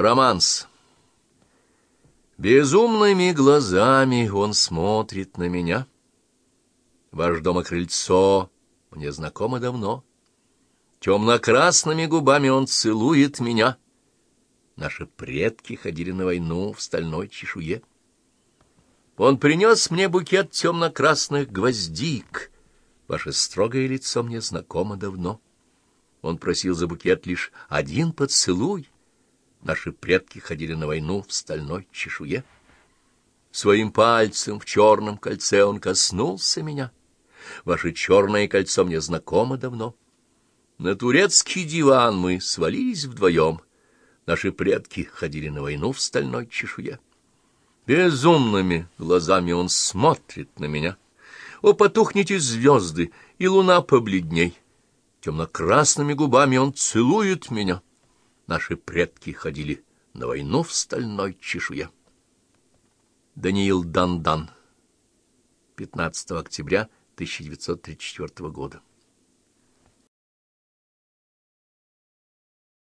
Романс. Безумными глазами он смотрит на меня. Ваш дом и крыльцо мне знакомо давно. Темно-красными губами он целует меня. Наши предки ходили на войну в стальной чешуе. Он принес мне букет темно-красных гвоздик. Ваше строгое лицо мне знакомо давно. Он просил за букет лишь один поцелуй — Наши предки ходили на войну в стальной чешуе. Своим пальцем в черном кольце он коснулся меня. Ваше черное кольцо мне знакомо давно. На турецкий диван мы свалились вдвоем. Наши предки ходили на войну в стальной чешуе. Безумными глазами он смотрит на меня. О, потухните звезды, и луна побледней. Темно-красными губами он целует меня. Наши предки ходили на войну в стальной чешуе. Даниил Дандан. 15 октября 1934 года.